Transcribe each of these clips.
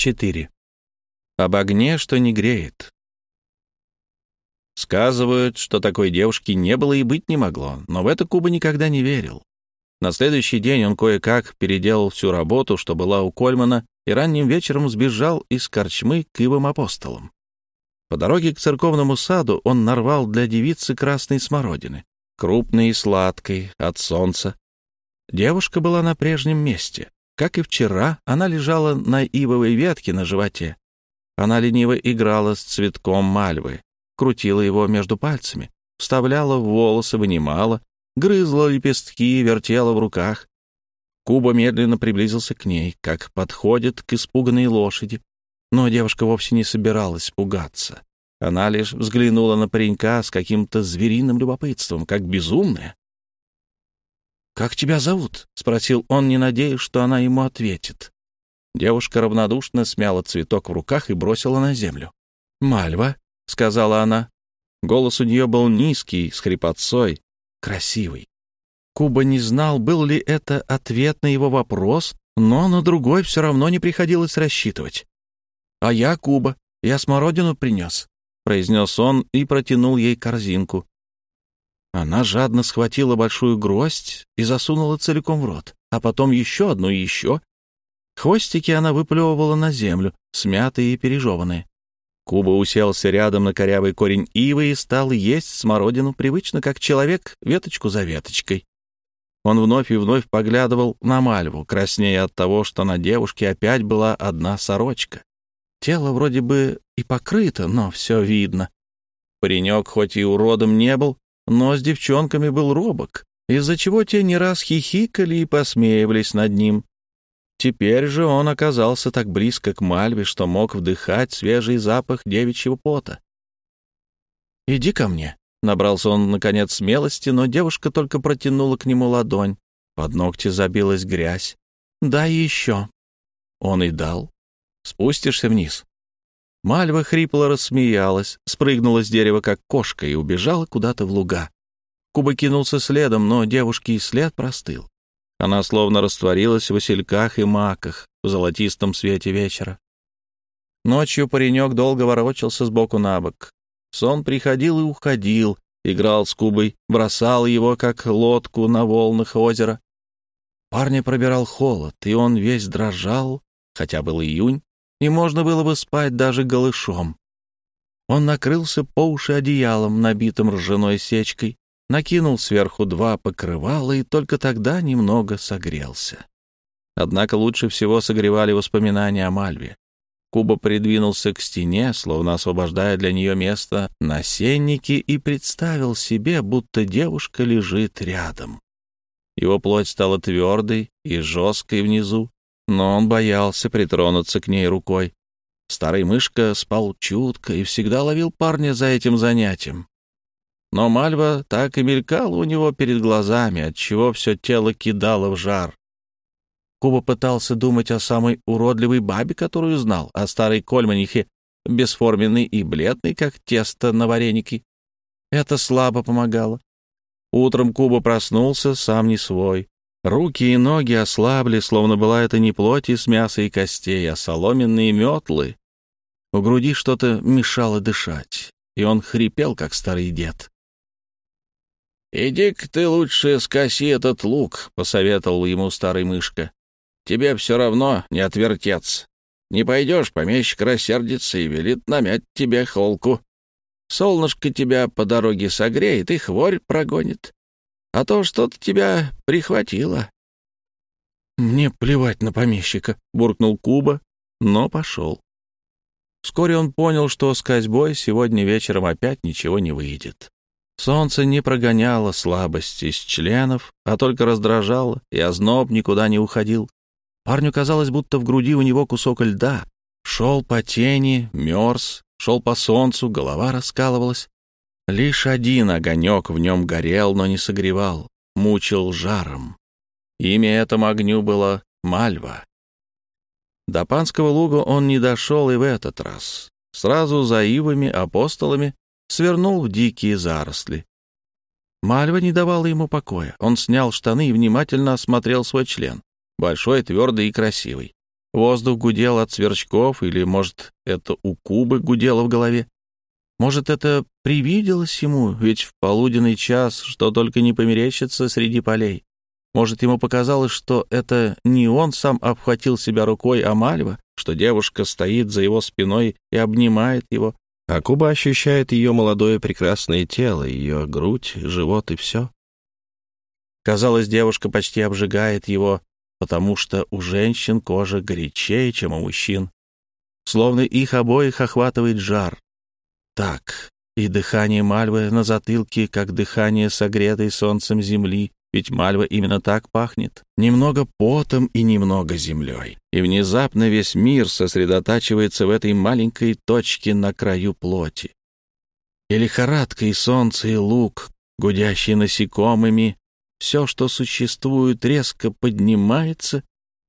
4. Об огне, что не греет. Сказывают, что такой девушки не было и быть не могло, но в это Куба никогда не верил. На следующий день он кое-как переделал всю работу, что была у Кольмана, и ранним вечером сбежал из корчмы к ивым апостолам. По дороге к церковному саду он нарвал для девицы красной смородины, крупной и сладкой, от солнца. Девушка была на прежнем месте. Как и вчера, она лежала на ивовой ветке на животе. Она лениво играла с цветком мальвы, крутила его между пальцами, вставляла в волосы, вынимала, грызла лепестки, вертела в руках. Куба медленно приблизился к ней, как подходит к испуганной лошади. Но девушка вовсе не собиралась пугаться. Она лишь взглянула на паренька с каким-то звериным любопытством, как безумная. «Как тебя зовут?» — спросил он, не надеясь, что она ему ответит. Девушка равнодушно смяла цветок в руках и бросила на землю. «Мальва», — сказала она. Голос у нее был низкий, с хрипотцой, красивый. Куба не знал, был ли это ответ на его вопрос, но на другой все равно не приходилось рассчитывать. «А я Куба, я смородину принес», — произнес он и протянул ей корзинку. Она жадно схватила большую гроздь и засунула целиком в рот, а потом еще одну и еще. Хвостики она выплевывала на землю, смятые и пережеванные. Куба уселся рядом на корявый корень ивы и стал есть смородину привычно, как человек, веточку за веточкой. Он вновь и вновь поглядывал на Мальву, краснея от того, что на девушке опять была одна сорочка. Тело вроде бы и покрыто, но все видно. Паренек хоть и уродом не был, но с девчонками был робок, из-за чего те не раз хихикали и посмеивались над ним. Теперь же он оказался так близко к Мальве, что мог вдыхать свежий запах девичьего пота. «Иди ко мне», — набрался он, наконец, смелости, но девушка только протянула к нему ладонь. Под ногти забилась грязь. «Дай еще». Он и дал. «Спустишься вниз?» Мальва хрипло рассмеялась, спрыгнула с дерева, как кошка, и убежала куда-то в луга. Куба кинулся следом, но девушке и след простыл. Она словно растворилась в васильках и маках в золотистом свете вечера. Ночью паренек долго ворочался сбоку на бок. Сон приходил и уходил, играл с Кубой, бросал его, как лодку на волнах озера. Парня пробирал холод, и он весь дрожал, хотя был июнь, и можно было бы спать даже голышом. Он накрылся по уши одеялом, набитым ржаной сечкой, накинул сверху два покрывала и только тогда немного согрелся. Однако лучше всего согревали воспоминания о Мальве. Куба придвинулся к стене, словно освобождая для нее место на сеннике, и представил себе, будто девушка лежит рядом. Его плоть стала твердой и жесткой внизу, но он боялся притронуться к ней рукой. Старый мышка спал чутко и всегда ловил парня за этим занятием. Но Мальва так и мелькала у него перед глазами, отчего все тело кидало в жар. Куба пытался думать о самой уродливой бабе, которую знал, о старой кольманихе, бесформенной и бледной, как тесто на варенике. Это слабо помогало. Утром Куба проснулся, сам не свой. Руки и ноги ослабли, словно была это не плоть из мяса и костей, а соломенные метлы. У груди что-то мешало дышать, и он хрипел, как старый дед. «Иди-ка ты лучше скоси этот лук», — посоветовал ему старый мышка. «Тебе все равно не отвертеться. Не пойдешь, помещик рассердится и велит намять тебе холку. Солнышко тебя по дороге согреет и хворь прогонит а то что-то тебя прихватило». «Мне плевать на помещика», — буркнул Куба, но пошел. Вскоре он понял, что с козьбой сегодня вечером опять ничего не выйдет. Солнце не прогоняло слабость из членов, а только раздражало, и озноб никуда не уходил. Парню казалось, будто в груди у него кусок льда. Шел по тени, мерз, шел по солнцу, голова раскалывалась. Лишь один огонек в нем горел, но не согревал, мучил жаром. Имя этому огню было Мальва. До Панского луга он не дошел и в этот раз. Сразу за ивами апостолами свернул в дикие заросли. Мальва не давала ему покоя. Он снял штаны и внимательно осмотрел свой член. Большой, твердый и красивый. Воздух гудел от сверчков, или, может, это у Кубы гудело в голове. Может, это привиделось ему, ведь в полуденный час что только не померещится среди полей. Может, ему показалось, что это не он сам обхватил себя рукой, а Мальва, что девушка стоит за его спиной и обнимает его, а Куба ощущает ее молодое прекрасное тело, ее грудь, живот и все. Казалось, девушка почти обжигает его, потому что у женщин кожа горячее, чем у мужчин. Словно их обоих охватывает жар. Так, и дыхание Мальвы на затылке, как дыхание согретой солнцем земли, ведь Мальва именно так пахнет. Немного потом и немного землей. И внезапно весь мир сосредотачивается в этой маленькой точке на краю плоти. И лихорадка, и солнце, и лук, гудящие насекомыми, все, что существует, резко поднимается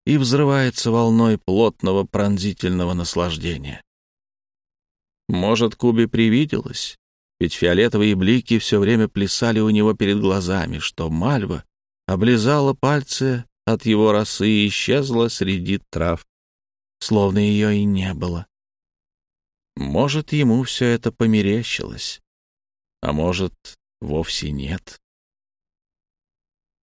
и взрывается волной плотного пронзительного наслаждения. Может, Кубе привиделось, ведь фиолетовые блики все время плясали у него перед глазами, что Мальва облизала пальцы от его росы и исчезла среди трав, словно ее и не было. Может, ему все это померещилось, а может, вовсе нет.